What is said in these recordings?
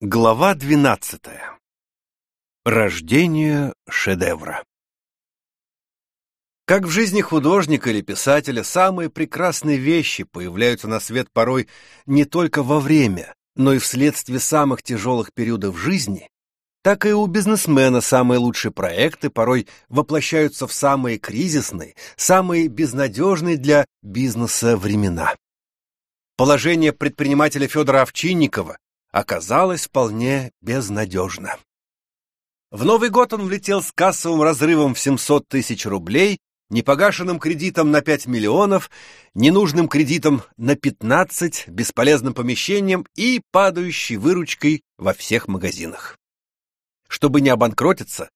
Глава двенадцатая. Рождение шедевра. Как в жизни художника или писателя, самые прекрасные вещи появляются на свет порой не только во время, но и вследствие самых тяжелых периодов жизни, так и у бизнесмена самые лучшие проекты порой воплощаются в самые кризисные, самые безнадежные для бизнеса времена. Положение предпринимателя Федора Овчинникова оказалось вполне безнадежно. В Новый год он влетел с кассовым разрывом в 700 тысяч рублей, непогашенным кредитом на 5 миллионов, ненужным кредитом на 15, бесполезным помещением и падающей выручкой во всех магазинах. Чтобы не обанкротиться,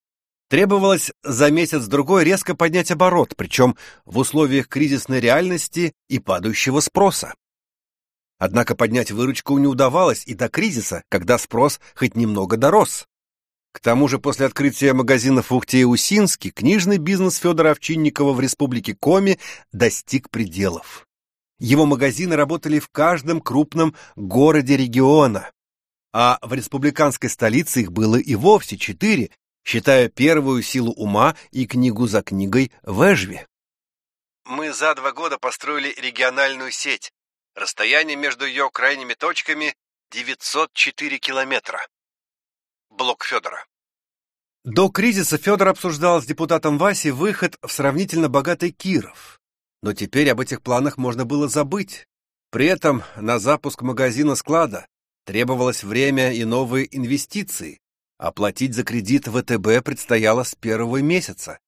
требовалось за месяц-другой резко поднять оборот, причем в условиях кризисной реальности и падающего спроса. Однако поднять выручку не удавалось и до кризиса, когда спрос хоть немного дорос. К тому же после открытия магазинов в Ухте и Усинске книжный бизнес Федора Овчинникова в республике Коми достиг пределов. Его магазины работали в каждом крупном городе региона, а в республиканской столице их было и вовсе четыре, считая первую силу ума и книгу за книгой в Эжве. Мы за два года построили региональную сеть, Расстояние между ее крайними точками 904 километра. Блок Федора. До кризиса Федор обсуждал с депутатом Васей выход в сравнительно богатый Киров. Но теперь об этих планах можно было забыть. При этом на запуск магазина-склада требовалось время и новые инвестиции. Оплатить за кредит ВТБ предстояло с первого месяца.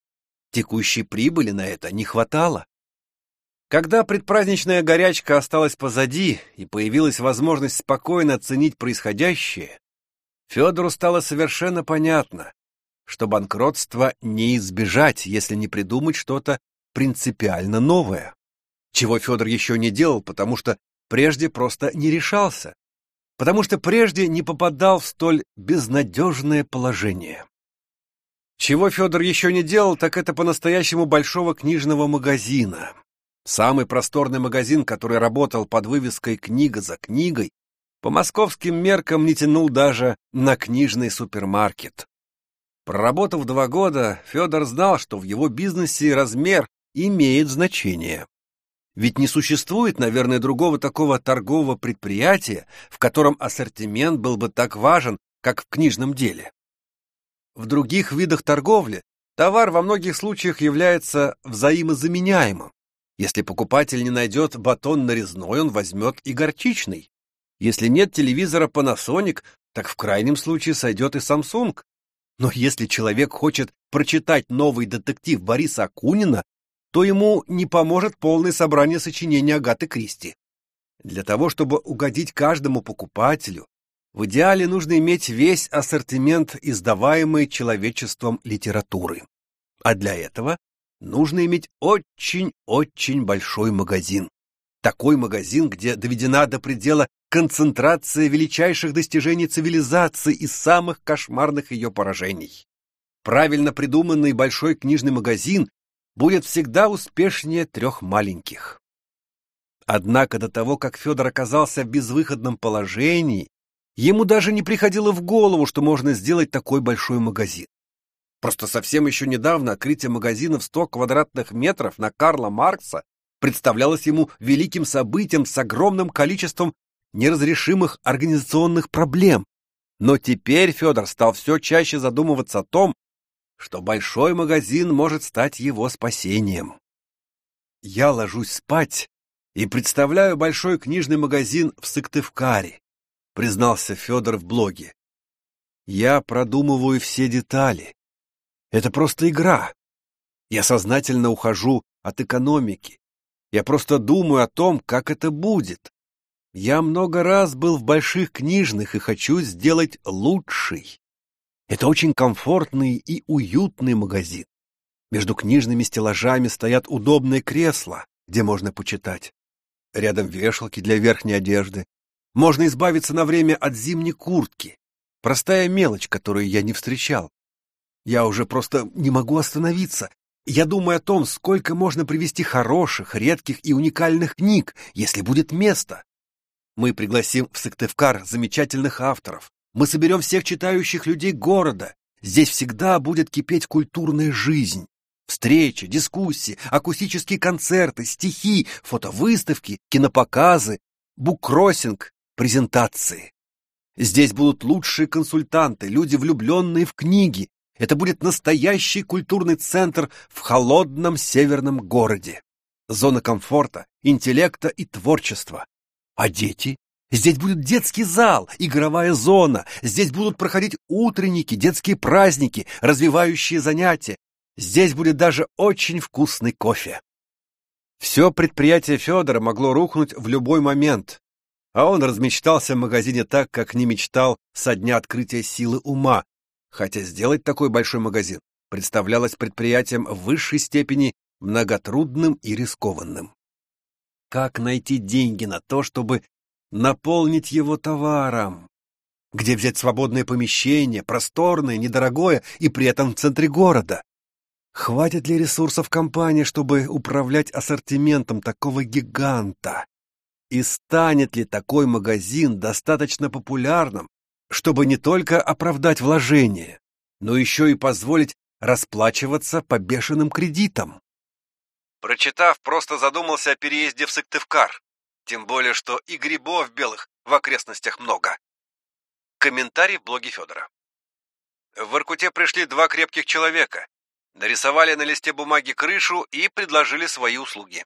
Текущей прибыли на это не хватало. Когда предпраздничная горячка осталась позади и появилась возможность спокойно оценить происходящее, Федору стало совершенно понятно, что банкротство не избежать, если не придумать что-то принципиально новое, чего Федор еще не делал, потому что прежде просто не решался, потому что прежде не попадал в столь безнадежное положение. Чего Федор еще не делал, так это по-настоящему большого книжного магазина, Самый просторный магазин, который работал под вывеской «Книга за книгой», по московским меркам не тянул даже на книжный супермаркет. Проработав два года, Федор знал, что в его бизнесе размер имеет значение. Ведь не существует, наверное, другого такого торгового предприятия, в котором ассортимент был бы так важен, как в книжном деле. В других видах торговли товар во многих случаях является взаимозаменяемым. Если покупатель не найдет батон нарезной, он возьмет и горчичный. Если нет телевизора Panasonic, так в крайнем случае сойдет и Samsung. Но если человек хочет прочитать новый детектив Бориса Акунина, то ему не поможет полное собрание сочинений Агаты Кристи. Для того, чтобы угодить каждому покупателю, в идеале нужно иметь весь ассортимент издаваемой человечеством литературы. А для этого нужно иметь очень-очень большой магазин. Такой магазин, где доведена до предела концентрация величайших достижений цивилизации и самых кошмарных ее поражений. Правильно придуманный большой книжный магазин будет всегда успешнее трех маленьких. Однако до того, как Федор оказался в безвыходном положении, ему даже не приходило в голову, что можно сделать такой большой магазин. Просто совсем еще недавно открытие магазина в 100 квадратных метров на Карла Маркса представлялось ему великим событием с огромным количеством неразрешимых организационных проблем. Но теперь Федор стал все чаще задумываться о том, что большой магазин может стать его спасением. Я ложусь спать и представляю большой книжный магазин в Сыктывкаре, признался Федор в блоге. Я продумываю все детали, это просто игра. Я сознательно ухожу от экономики. Я просто думаю о том, как это будет. Я много раз был в больших книжных и хочу сделать лучший. Это очень комфортный и уютный магазин. Между книжными стеллажами стоят удобные кресла, где можно почитать. Рядом вешалки для верхней одежды. Можно избавиться на время от зимней куртки. Простая мелочь, которую я не встречал. Я уже просто не могу остановиться. Я думаю о том, сколько можно привести хороших, редких и уникальных книг, если будет место. Мы пригласим в Сыктывкар замечательных авторов, Мы соберем всех читающих людей города. Здесь всегда будет кипеть культурная жизнь. Встречи, дискуссии, акустические концерты, стихи, фотовыставки, кинопоказы, буккроссинг, презентации. Здесь будут лучшие консультанты, люди, влюбленные в книги. Это будет настоящий культурный центр в холодном северном городе. Зона комфорта, интеллекта и творчества. А дети? Здесь будет детский зал, игровая зона. Здесь будут проходить утренники, детские праздники, развивающие занятия. Здесь будет даже очень вкусный кофе. Все предприятие Федора могло рухнуть в любой момент, а он размечтался в магазине так, как не мечтал со дня открытия силы ума, хотя сделать такой большой магазин представлялось предприятием в высшей степени многотрудным и рискованным. Как найти деньги на то, чтобы наполнить его товаром? Где взять свободное помещение, просторное, недорогое и при этом в центре города? Хватит ли ресурсов компании, чтобы управлять ассортиментом такого гиганта? И станет ли такой магазин достаточно популярным, чтобы не только оправдать вложение, но еще и позволить расплачиваться по бешеным кредитам? Прочитав, просто задумался о переезде в Сыктывкар, тем более, что и грибов белых в окрестностях много. Комментарий в блоге Федора. В Иркуте пришли два крепких человека, нарисовали на листе бумаги крышу и предложили свои услуги.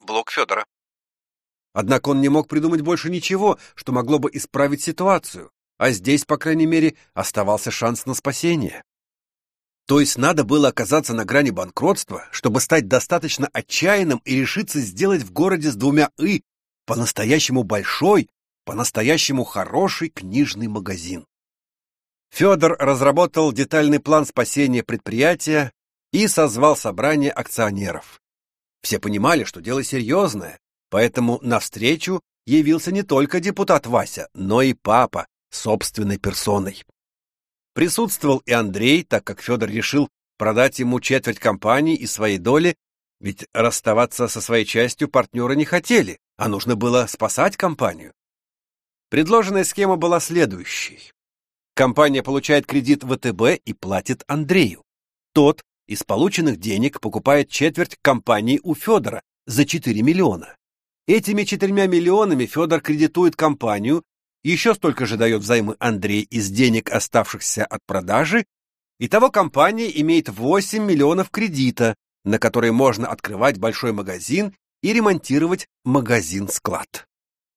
Блог Федора. Однако он не мог придумать больше ничего, что могло бы исправить ситуацию, а здесь, по крайней мере, оставался шанс на спасение. То есть надо было оказаться на грани банкротства, чтобы стать достаточно отчаянным и решиться сделать в городе с двумя «и» по-настоящему большой, по-настоящему хороший книжный магазин. Федор разработал детальный план спасения предприятия и созвал собрание акционеров. Все понимали, что дело серьезное, Поэтому навстречу явился не только депутат Вася, но и папа собственной персоной. Присутствовал и Андрей, так как Федор решил продать ему четверть компании и своей доли, ведь расставаться со своей частью партнеры не хотели, а нужно было спасать компанию. Предложенная схема была следующей. Компания получает кредит ВТБ и платит Андрею. Тот из полученных денег покупает четверть компании у Федора за 4 миллиона. Этими четырьмя миллионами Федор кредитует компанию, еще столько же дает взаймы Андрей из денег, оставшихся от продажи, Итого компания имеет 8 миллионов кредита, на которые можно открывать большой магазин и ремонтировать магазин-склад.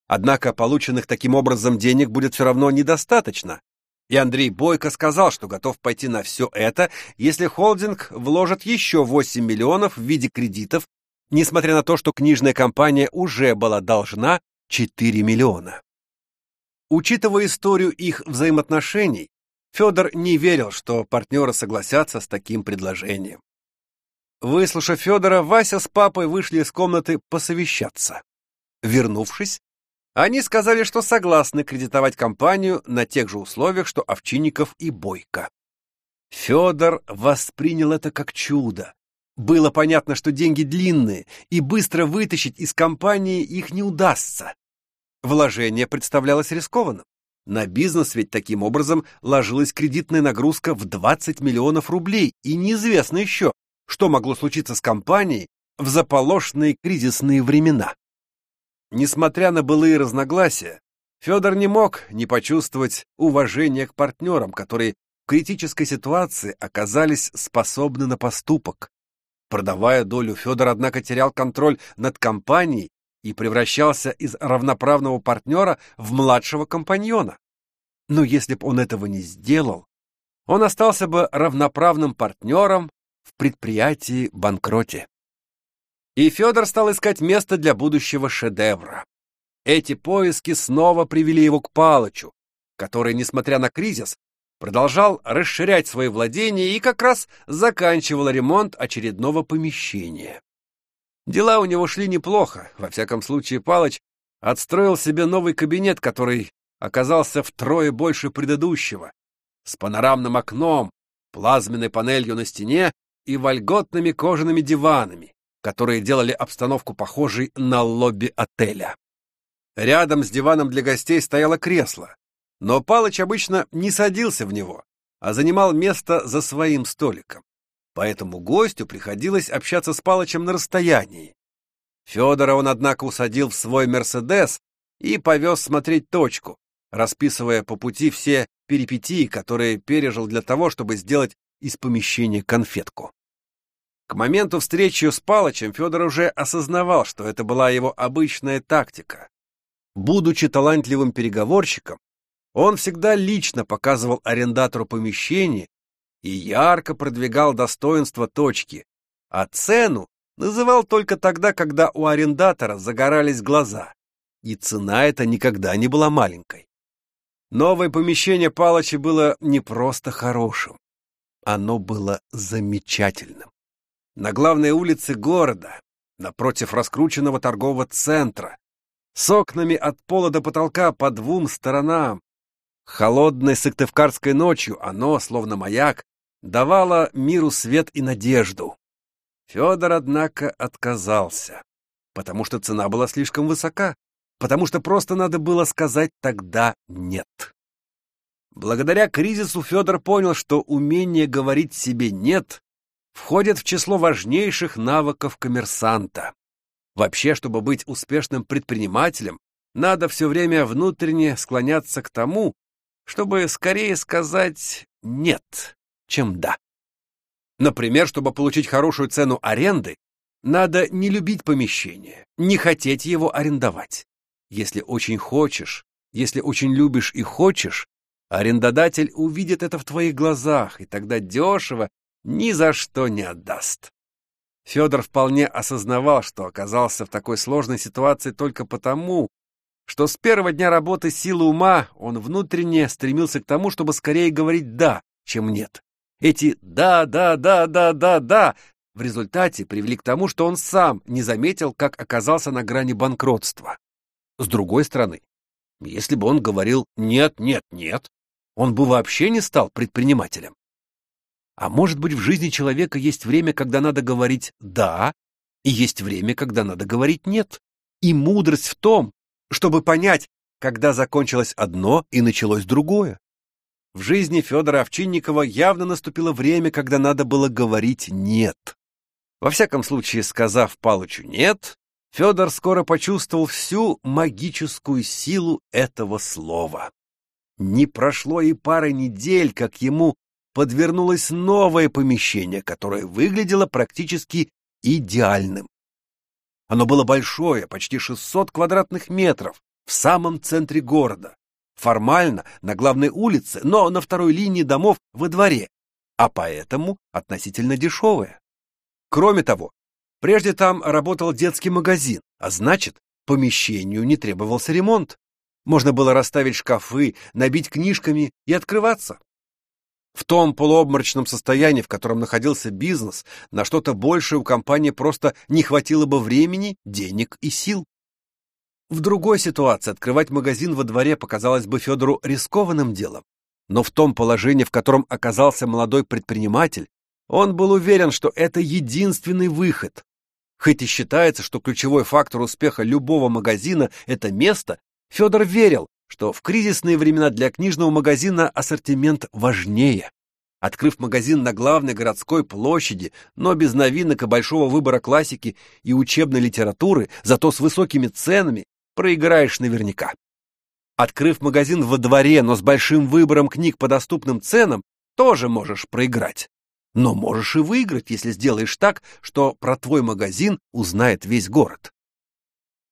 Однако полученных таким образом денег будет все равно недостаточно. И Андрей Бойко сказал, что готов пойти на все это, если холдинг вложит еще 8 миллионов в виде кредитов несмотря на то, что книжная компания уже была должна 4 миллиона. Учитывая историю их взаимоотношений, Федор не верил, что партнеры согласятся с таким предложением. Выслушав Федора, Вася с папой вышли из комнаты посовещаться. Вернувшись, они сказали, что согласны кредитовать компанию на тех же условиях, что Овчинников и Бойко. Федор воспринял это как чудо. Было понятно, что деньги длинные, и быстро вытащить из компании их не удастся. Вложение представлялось рискованным. На бизнес ведь таким образом ложилась кредитная нагрузка в 20 миллионов рублей, и неизвестно еще, что могло случиться с компанией в заполошенные кризисные времена. Несмотря на былые разногласия, Федор не мог не почувствовать уважения к партнерам, которые в критической ситуации оказались способны на поступок. Продавая долю, Федор, однако, терял контроль над компанией и превращался из равноправного партнера в младшего компаньона. Но если бы он этого не сделал, он остался бы равноправным партнером в предприятии банкроте. И Федор стал искать место для будущего шедевра. Эти поиски снова привели его к Палычу, который, несмотря на кризис, продолжал расширять свои владения и как раз заканчивал ремонт очередного помещения. Дела у него шли неплохо, во всяком случае Палыч отстроил себе новый кабинет, который оказался втрое больше предыдущего, с панорамным окном, плазменной панелью на стене и вольготными кожаными диванами, которые делали обстановку похожей на лобби отеля. Рядом с диваном для гостей стояло кресло, Но Палыч обычно не садился в него, а занимал место за своим столиком. Поэтому гостю приходилось общаться с Палычем на расстоянии. Федора он, однако, усадил в свой «Мерседес» и повез смотреть точку, расписывая по пути все перипетии, которые пережил для того, чтобы сделать из помещения конфетку. К моменту встречи с Палычем Федор уже осознавал, что это была его обычная тактика. Будучи талантливым переговорщиком, он всегда лично показывал арендатору помещение и ярко продвигал достоинства точки, а цену называл только тогда, когда у арендатора загорались глаза, и цена эта никогда не была маленькой. Новое помещение Палыча было не просто хорошим, оно было замечательным на главной улице города, напротив раскрученного торгового центра, с окнами от пола до потолка по двум сторонам. Холодной сыктывкарской ночью оно, словно маяк, давало миру свет и надежду. Федор, однако, отказался, потому что цена была слишком высока, потому что просто надо было сказать тогда «нет». Благодаря кризису Федор понял, что умение говорить себе «нет» входит в число важнейших навыков коммерсанта. Вообще, чтобы быть успешным предпринимателем, надо все время внутренне склоняться к тому, чтобы скорее сказать «нет», чем «да». Например, чтобы получить хорошую цену аренды, надо не любить помещение, не хотеть его арендовать. Если очень хочешь, если очень любишь и хочешь, арендодатель увидит это в твоих глазах, и тогда дешево ни за что не отдаст. Федор вполне осознавал, что оказался в такой сложной ситуации только потому, что с первого дня работы силы ума он внутренне стремился к тому, чтобы скорее говорить «да», чем «нет». Эти «да, да, да, да, да, да» в результате привели к тому, что он сам не заметил, как оказался на грани банкротства. С другой стороны, если бы он говорил «нет, нет, нет», он бы вообще не стал предпринимателем. А может быть, в жизни человека есть время, когда надо говорить «да», и есть время, когда надо говорить «нет». И мудрость в том, чтобы понять, когда закончилось одно и началось другое. В жизни Федора Овчинникова явно наступило время, когда надо было говорить «нет». Во всяком случае, сказав Палычу «нет», Федор скоро почувствовал всю магическую силу этого слова. Не прошло и пары недель, как ему подвернулось новое помещение, которое выглядело практически идеальным. Оно было большое, почти 600 квадратных метров, в самом центре города. Формально на главной улице, но на второй линии домов во дворе, а поэтому относительно дешевое. Кроме того, прежде там работал детский магазин, а значит, помещению не требовался ремонт. Можно было расставить шкафы, набить книжками и открываться. В том полуобморочном состоянии, в котором находился бизнес, на что-то большее у компании просто не хватило бы времени, денег и сил. В другой ситуации открывать магазин во дворе показалось бы Федору рискованным делом. Но в том положении, в котором оказался молодой предприниматель, он был уверен, что это единственный выход. Хоть и считается, что ключевой фактор успеха любого магазина – это место, Федор верил, что в кризисные времена для книжного магазина ассортимент важнее. Открыв магазин на главной городской площади, но без новинок и большого выбора классики и учебной литературы, зато с высокими ценами, проиграешь наверняка. Открыв магазин во дворе, но с большим выбором книг по доступным ценам, тоже можешь проиграть. Но можешь и выиграть, если сделаешь так, что про твой магазин узнает весь город.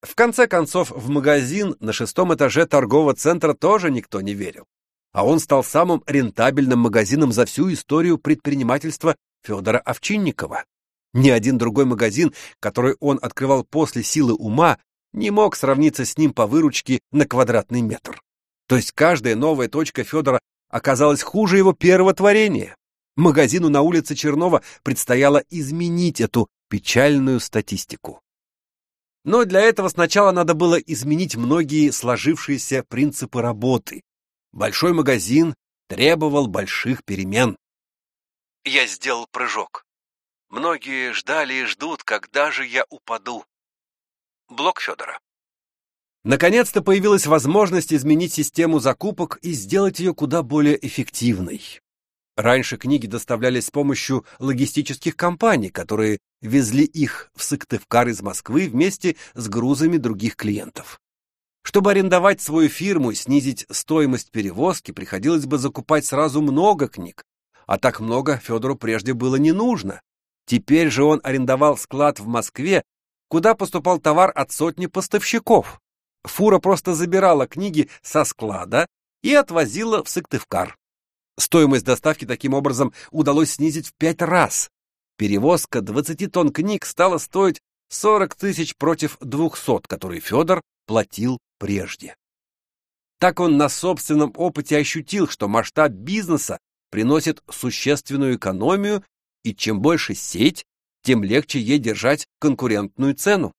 В конце концов, в магазин на шестом этаже торгового центра тоже никто не верил. А он стал самым рентабельным магазином за всю историю предпринимательства Федора Овчинникова. Ни один другой магазин, который он открывал после силы ума, не мог сравниться с ним по выручке на квадратный метр. То есть каждая новая точка Федора оказалась хуже его первого творения. Магазину на улице Чернова предстояло изменить эту печальную статистику. Но для этого сначала надо было изменить многие сложившиеся принципы работы. Большой магазин требовал больших перемен. Я сделал прыжок. Многие ждали и ждут, когда же я упаду. Блок Федора. Наконец-то появилась возможность изменить систему закупок и сделать ее куда более эффективной. Раньше книги доставлялись с помощью логистических компаний, которые везли их в Сыктывкар из Москвы вместе с грузами других клиентов. Чтобы арендовать свою фирму и снизить стоимость перевозки, приходилось бы закупать сразу много книг, а так много Федору прежде было не нужно. Теперь же он арендовал склад в Москве, куда поступал товар от сотни поставщиков. Фура просто забирала книги со склада и отвозила в Сыктывкар. Стоимость доставки таким образом удалось снизить в пять раз. Перевозка 20 тонн книг стала стоить 40 тысяч против 200, которые Федор платил прежде. Так он на собственном опыте ощутил, что масштаб бизнеса приносит существенную экономию, и чем больше сеть, тем легче ей держать конкурентную цену.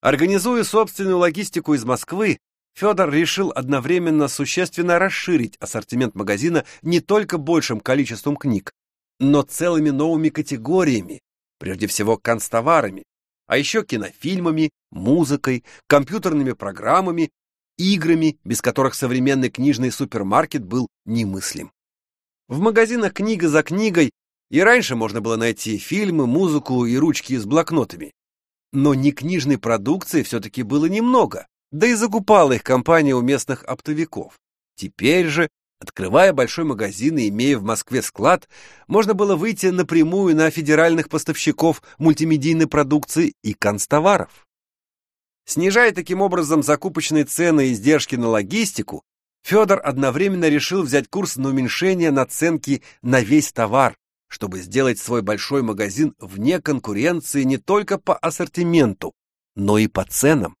Организуя собственную логистику из Москвы, Федор решил одновременно существенно расширить ассортимент магазина не только большим количеством книг, но целыми новыми категориями, прежде всего констоварами, а еще кинофильмами, музыкой, компьютерными программами, играми, без которых современный книжный супермаркет был немыслим. В магазинах книга за книгой и раньше можно было найти фильмы, музыку и ручки с блокнотами. Но некнижной продукции все-таки было немного, да и закупала их компания у местных оптовиков. Теперь же, открывая большой магазин и имея в Москве склад, можно было выйти напрямую на федеральных поставщиков мультимедийной продукции и констоваров. Снижая таким образом закупочные цены и издержки на логистику, Федор одновременно решил взять курс на уменьшение наценки на весь товар, чтобы сделать свой большой магазин вне конкуренции не только по ассортименту, но и по ценам.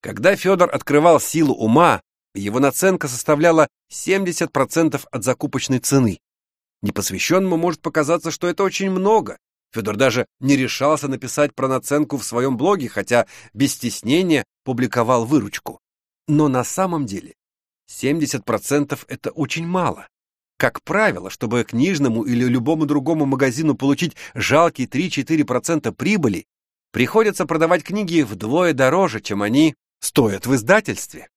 Когда Федор открывал силу ума, его наценка составляла 70% от закупочной цены. Непосвященному может показаться, что это очень много. Федор даже не решался написать про наценку в своем блоге, хотя без стеснения публиковал выручку. Но на самом деле 70% это очень мало. Как правило, чтобы книжному или любому другому магазину получить жалкие 3-4% прибыли, приходится продавать книги вдвое дороже, чем они стоят в издательстве.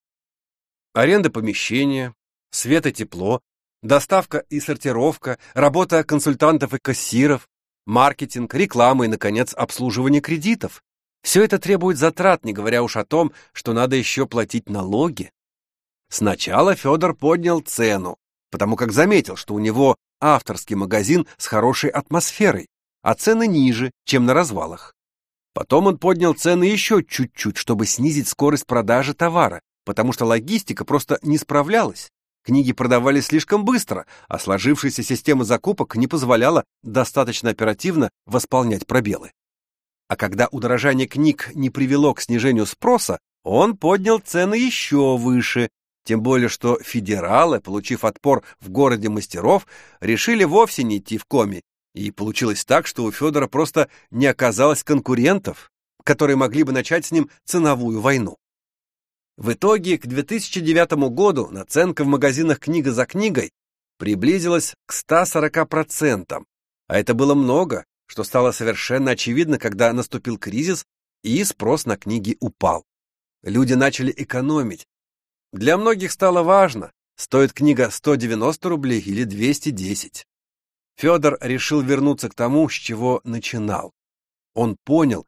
Аренда помещения, свет и тепло, доставка и сортировка, работа консультантов и кассиров, маркетинг, реклама и, наконец, обслуживание кредитов. Все это требует затрат, не говоря уж о том, что надо еще платить налоги. Сначала Федор поднял цену, потому как заметил, что у него авторский магазин с хорошей атмосферой, а цены ниже, чем на развалах. Потом он поднял цены еще чуть-чуть, чтобы снизить скорость продажи товара, потому что логистика просто не справлялась. Книги продавались слишком быстро, а сложившаяся система закупок не позволяла достаточно оперативно восполнять пробелы. А когда удорожание книг не привело к снижению спроса, он поднял цены еще выше, тем более, что федералы, получив отпор в городе мастеров, решили вовсе не идти в коми. И получилось так, что у Федора просто не оказалось конкурентов, которые могли бы начать с ним ценовую войну. В итоге к 2009 году наценка в магазинах книга за книгой приблизилась к 140%, а это было много, что стало совершенно очевидно, когда наступил кризис и спрос на книги упал. Люди начали экономить, для многих стало важно, стоит книга 190 рублей или 210. Федор решил вернуться к тому, с чего начинал. Он понял,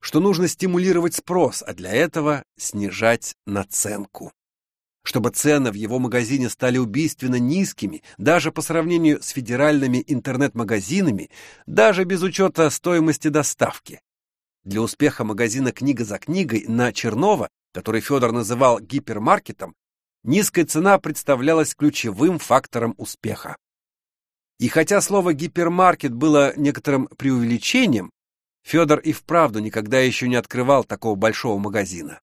что нужно стимулировать спрос, а для этого снижать наценку. Чтобы цены в его магазине стали убийственно низкими, даже по сравнению с федеральными интернет-магазинами, даже без учета стоимости доставки. Для успеха магазина «Книга за книгой» на Чернова который Федор называл гипермаркетом, низкая цена представлялась ключевым фактором успеха. И хотя слово «гипермаркет» было некоторым преувеличением, Федор и вправду никогда еще не открывал такого большого магазина.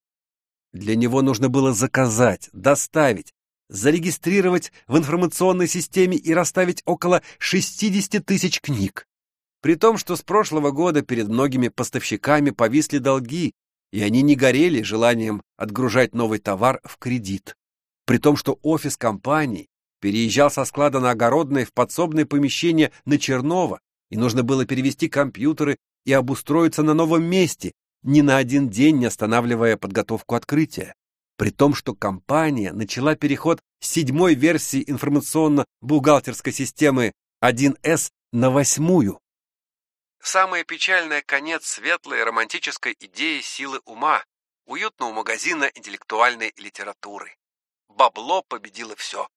Для него нужно было заказать, доставить, зарегистрировать в информационной системе и расставить около 60 тысяч книг. При том, что с прошлого года перед многими поставщиками повисли долги, и они не горели желанием отгружать новый товар в кредит. При том, что офис компании переезжал со склада на огородное в подсобное помещение на Чернова, и нужно было перевести компьютеры и обустроиться на новом месте, ни на один день не останавливая подготовку открытия, при том, что компания начала переход с седьмой версии информационно-бухгалтерской системы 1С на восьмую. Самое печальное конец светлой романтической идеи силы ума, уютного магазина интеллектуальной литературы. Бабло победило все.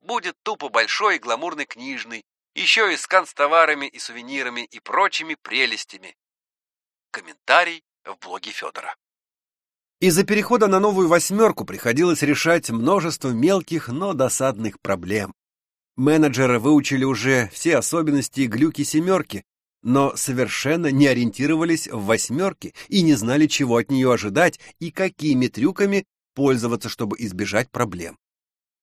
Будет тупо большой и гламурный книжный, еще и с канцтоварами и сувенирами и прочими прелестями. Комментарий в блоге Федора. Из-за перехода на новую восьмерку приходилось решать множество мелких, но досадных проблем. Менеджеры выучили уже все особенности и глюки семерки, но совершенно не ориентировались в восьмерке и не знали, чего от нее ожидать и какими трюками пользоваться, чтобы избежать проблем.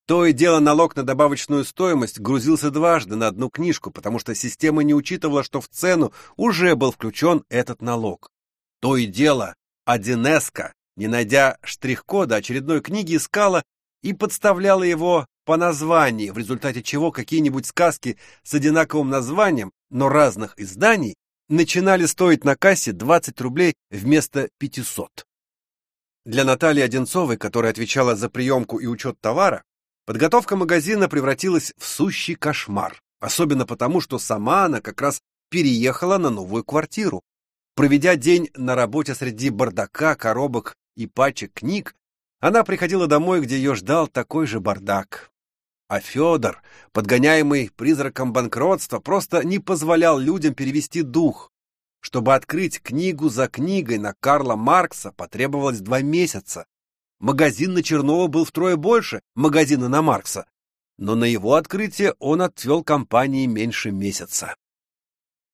То и дело налог на добавочную стоимость грузился дважды на одну книжку, потому что система не учитывала, что в цену уже был включен этот налог. То и дело, Одинеска, не найдя штрих-кода очередной книги, искала и подставляла его по названию, в результате чего какие-нибудь сказки с одинаковым названием, но разных изданий, начинали стоить на кассе 20 рублей вместо 500. Для Натальи Одинцовой, которая отвечала за приемку и учет товара, подготовка магазина превратилась в сущий кошмар, особенно потому, что сама она как раз переехала на новую квартиру. Проведя день на работе среди бардака, коробок и пачек книг, она приходила домой, где ее ждал такой же бардак. А Федор, подгоняемый призраком банкротства, просто не позволял людям перевести дух. Чтобы открыть книгу за книгой на Карла Маркса, потребовалось два месяца. Магазин на Чернова был втрое больше магазина на Маркса, но на его открытие он отвел компании меньше месяца.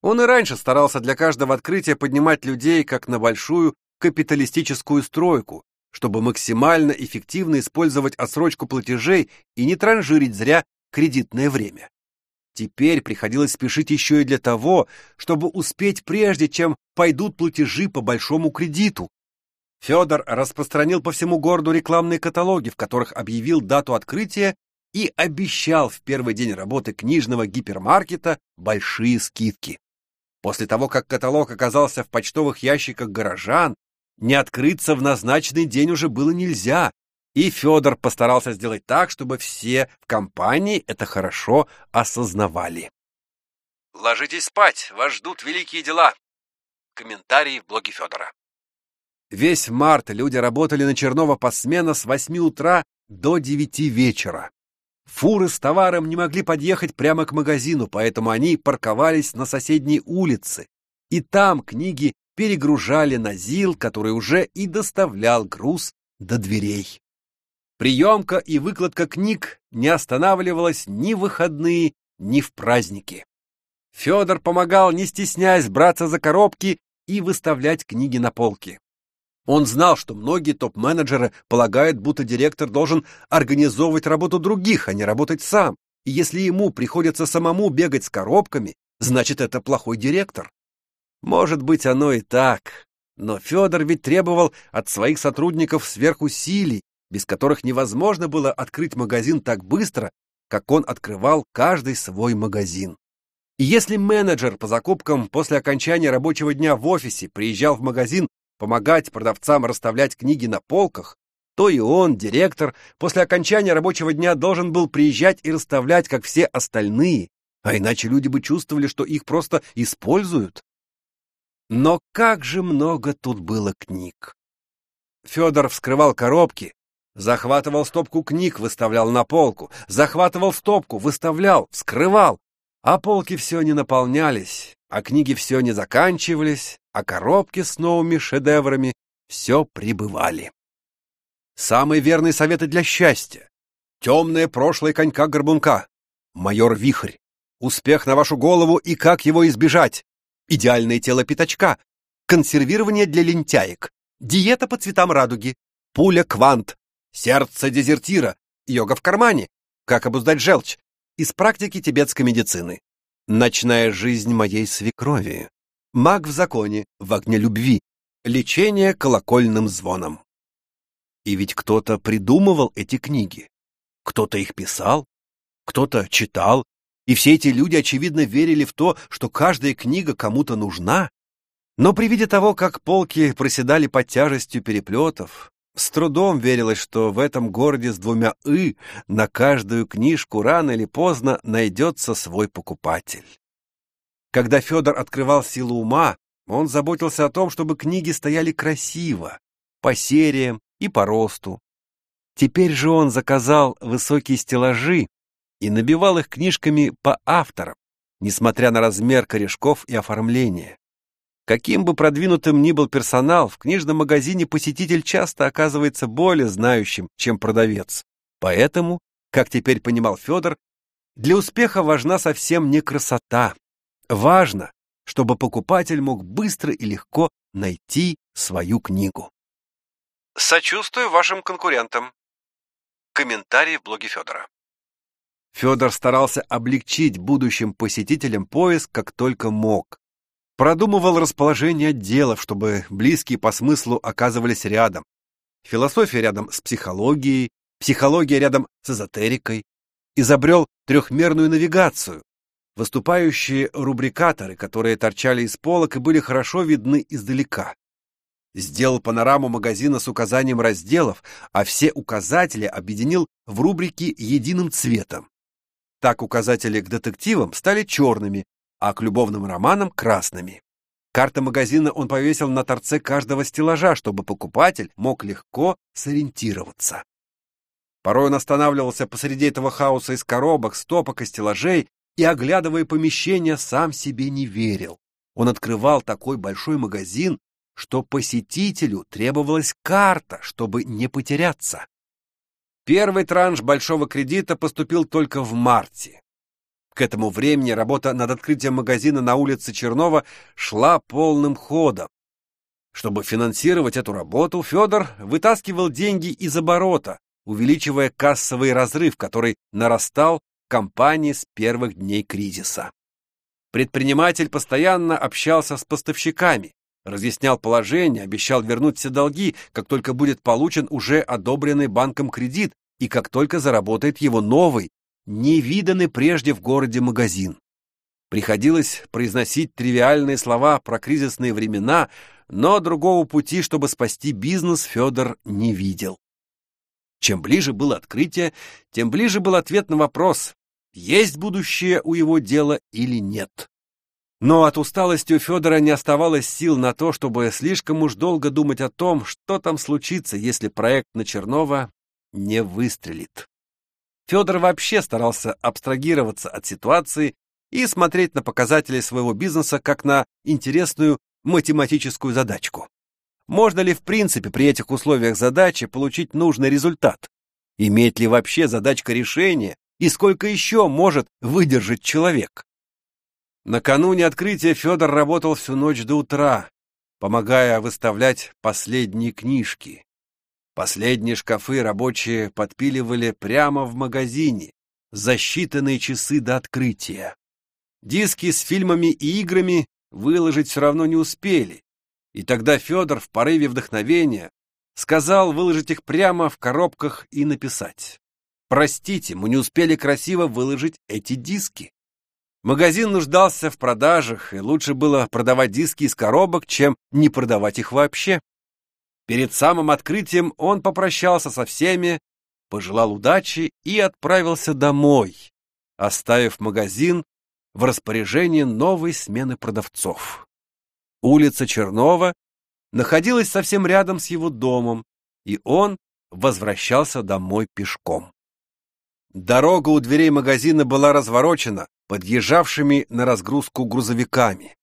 Он и раньше старался для каждого открытия поднимать людей как на большую капиталистическую стройку, чтобы максимально эффективно использовать отсрочку платежей и не транжирить зря кредитное время. Теперь приходилось спешить еще и для того, чтобы успеть прежде, чем пойдут платежи по большому кредиту. Федор распространил по всему городу рекламные каталоги, в которых объявил дату открытия и обещал в первый день работы книжного гипермаркета большие скидки. После того, как каталог оказался в почтовых ящиках горожан, не открыться в назначенный день уже было нельзя, и Федор постарался сделать так, чтобы все в компании это хорошо осознавали. Ложитесь спать, вас ждут великие дела. Комментарии в блоге Федора. Весь март люди работали на Чернова посменно с 8 утра до 9 вечера. Фуры с товаром не могли подъехать прямо к магазину, поэтому они парковались на соседней улице. И там книги перегружали на ЗИЛ, который уже и доставлял груз до дверей. Приемка и выкладка книг не останавливалась ни в выходные, ни в праздники. Федор помогал, не стесняясь, браться за коробки и выставлять книги на полки. Он знал, что многие топ-менеджеры полагают, будто директор должен организовывать работу других, а не работать сам. И если ему приходится самому бегать с коробками, значит, это плохой директор. Может быть, оно и так. Но Федор ведь требовал от своих сотрудников сверхусилий, без которых невозможно было открыть магазин так быстро, как он открывал каждый свой магазин. И если менеджер по закупкам после окончания рабочего дня в офисе приезжал в магазин помогать продавцам расставлять книги на полках, то и он, директор, после окончания рабочего дня должен был приезжать и расставлять, как все остальные, а иначе люди бы чувствовали, что их просто используют. Но как же много тут было книг! Федор вскрывал коробки, захватывал стопку книг, выставлял на полку, захватывал стопку, выставлял, вскрывал, а полки все не наполнялись, а книги все не заканчивались, а коробки с новыми шедеврами все прибывали. Самые верные советы для счастья. Темное прошлое конька-горбунка. Майор Вихрь. Успех на вашу голову и как его избежать идеальное тело пятачка, консервирование для лентяек, диета по цветам радуги, пуля квант, сердце дезертира, йога в кармане, как обуздать желчь, из практики тибетской медицины. Ночная жизнь моей свекрови, маг в законе, в огне любви, лечение колокольным звоном. И ведь кто-то придумывал эти книги, кто-то их писал, кто-то читал, и все эти люди, очевидно, верили в то, что каждая книга кому-то нужна. Но при виде того, как полки проседали под тяжестью переплетов, с трудом верилось, что в этом городе с двумя «ы» на каждую книжку рано или поздно найдется свой покупатель. Когда Федор открывал силу ума, он заботился о том, чтобы книги стояли красиво, по сериям и по росту. Теперь же он заказал высокие стеллажи и набивал их книжками по авторам, несмотря на размер корешков и оформление. Каким бы продвинутым ни был персонал, в книжном магазине посетитель часто оказывается более знающим, чем продавец. Поэтому, как теперь понимал Федор, для успеха важна совсем не красота. Важно, чтобы покупатель мог быстро и легко найти свою книгу. Сочувствую вашим конкурентам. Комментарий в блоге Федора. Федор старался облегчить будущим посетителям поиск как только мог. Продумывал расположение отделов, чтобы близкие по смыслу оказывались рядом. Философия рядом с психологией, психология рядом с эзотерикой. Изобрел трехмерную навигацию. Выступающие рубрикаторы, которые торчали из полок и были хорошо видны издалека. Сделал панораму магазина с указанием разделов, а все указатели объединил в рубрики единым цветом. Так указатели к детективам стали черными, а к любовным романам — красными. Карты магазина он повесил на торце каждого стеллажа, чтобы покупатель мог легко сориентироваться. Порой он останавливался посреди этого хаоса из коробок, стопок и стеллажей и, оглядывая помещение, сам себе не верил. Он открывал такой большой магазин, что посетителю требовалась карта, чтобы не потеряться. Первый транш большого кредита поступил только в марте. К этому времени работа над открытием магазина на улице Чернова шла полным ходом. Чтобы финансировать эту работу, Федор вытаскивал деньги из оборота, увеличивая кассовый разрыв, который нарастал в компании с первых дней кризиса. Предприниматель постоянно общался с поставщиками, разъяснял положение, обещал вернуть все долги, как только будет получен уже одобренный банком кредит и как только заработает его новый, невиданный прежде в городе магазин. Приходилось произносить тривиальные слова про кризисные времена, но другого пути, чтобы спасти бизнес, Федор не видел. Чем ближе было открытие, тем ближе был ответ на вопрос, есть будущее у его дела или нет. Но от усталости у Федора не оставалось сил на то, чтобы слишком уж долго думать о том, что там случится, если проект на Чернова не выстрелит. Федор вообще старался абстрагироваться от ситуации и смотреть на показатели своего бизнеса как на интересную математическую задачку. Можно ли в принципе при этих условиях задачи получить нужный результат? Имеет ли вообще задачка решения и сколько еще может выдержать человек? Накануне открытия Федор работал всю ночь до утра, помогая выставлять последние книжки. Последние шкафы рабочие подпиливали прямо в магазине за считанные часы до открытия. Диски с фильмами и играми выложить все равно не успели, и тогда Федор в порыве вдохновения сказал выложить их прямо в коробках и написать. «Простите, мы не успели красиво выложить эти диски». Магазин нуждался в продажах, и лучше было продавать диски из коробок, чем не продавать их вообще. Перед самым открытием он попрощался со всеми, пожелал удачи и отправился домой, оставив магазин в распоряжении новой смены продавцов. Улица Чернова находилась совсем рядом с его домом, и он возвращался домой пешком. Дорога у дверей магазина была разворочена подъезжавшими на разгрузку грузовиками.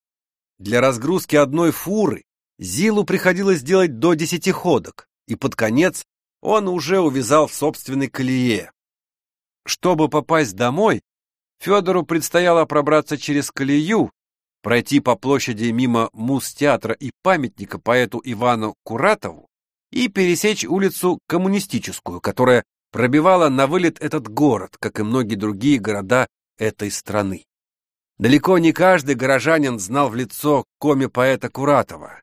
Для разгрузки одной фуры Зилу приходилось делать до десяти ходок, и под конец он уже увязал в собственной колее. Чтобы попасть домой, Федору предстояло пробраться через колею, пройти по площади мимо Муз-театра и памятника поэту Ивану Куратову и пересечь улицу Коммунистическую, которая пробивала на вылет этот город, как и многие другие города этой страны. Далеко не каждый горожанин знал в лицо коме поэта Куратова,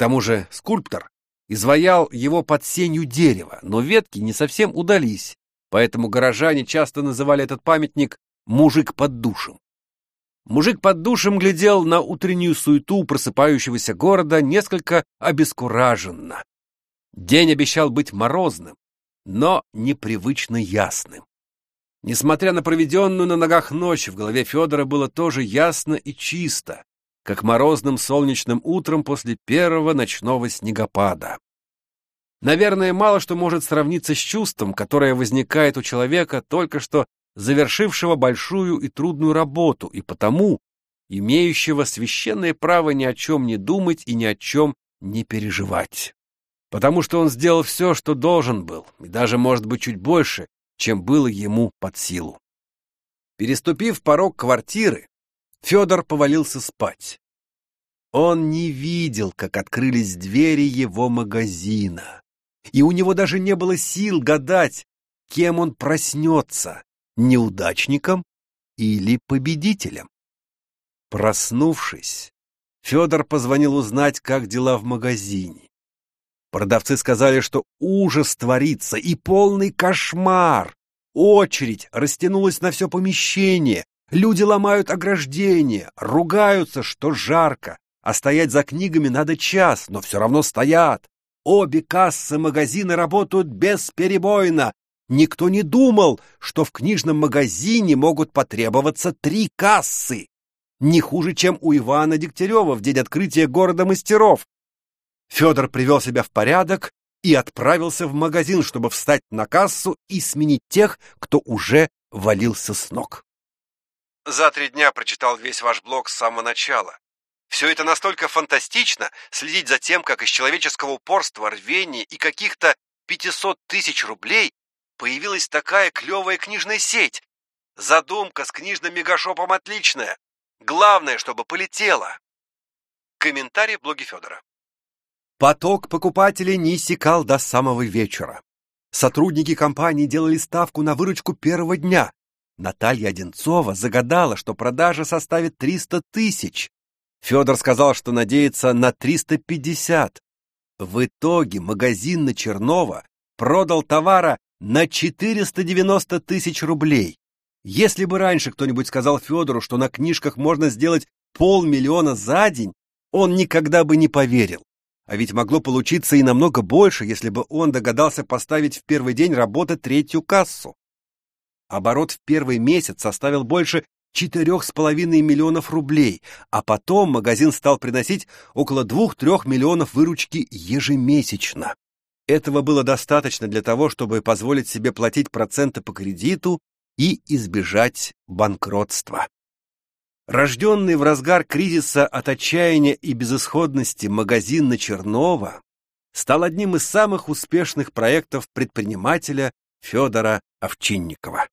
тому же скульптор изваял его под сенью дерева, но ветки не совсем удались, поэтому горожане часто называли этот памятник «мужик под душем». Мужик под душем глядел на утреннюю суету просыпающегося города несколько обескураженно. День обещал быть морозным, но непривычно ясным. Несмотря на проведенную на ногах ночь, в голове Федора было тоже ясно и чисто, как морозным солнечным утром после первого ночного снегопада. Наверное, мало что может сравниться с чувством, которое возникает у человека, только что завершившего большую и трудную работу, и потому имеющего священное право ни о чем не думать и ни о чем не переживать. Потому что он сделал все, что должен был, и даже, может быть, чуть больше, чем было ему под силу. Переступив порог квартиры, Федор повалился спать. Он не видел, как открылись двери его магазина, и у него даже не было сил гадать, кем он проснется — неудачником или победителем. Проснувшись, Федор позвонил узнать, как дела в магазине. Продавцы сказали, что ужас творится и полный кошмар. Очередь растянулась на все помещение, люди ломают ограждения, ругаются, что жарко, а стоять за книгами надо час, но все равно стоят. Обе кассы магазина работают бесперебойно. Никто не думал, что в книжном магазине могут потребоваться три кассы. Не хуже, чем у Ивана Дегтярева в день открытия города мастеров. Федор привел себя в порядок и отправился в магазин, чтобы встать на кассу и сменить тех, кто уже валился с ног. За три дня прочитал весь ваш блог с самого начала. Все это настолько фантастично, следить за тем, как из человеческого упорства, рвения и каких-то 500 тысяч рублей появилась такая клевая книжная сеть. Задумка с книжным мегашопом отличная. Главное, чтобы полетела. Комментарий в блоге Федора. Поток покупателей не иссякал до самого вечера. Сотрудники компании делали ставку на выручку первого дня. Наталья Одинцова загадала, что продажа составит 300 тысяч. Федор сказал, что надеется на 350. В итоге магазин на Чернова продал товара на 490 тысяч рублей. Если бы раньше кто-нибудь сказал Федору, что на книжках можно сделать полмиллиона за день, он никогда бы не поверил. А ведь могло получиться и намного больше, если бы он догадался поставить в первый день работы третью кассу. Оборот в первый месяц составил больше четырех с половиной миллионов рублей, а потом магазин стал приносить около двух-трех миллионов выручки ежемесячно. Этого было достаточно для того, чтобы позволить себе платить проценты по кредиту и избежать банкротства. Рожденный в разгар кризиса от отчаяния и безысходности магазин на Чернова стал одним из самых успешных проектов предпринимателя Федора Овчинникова.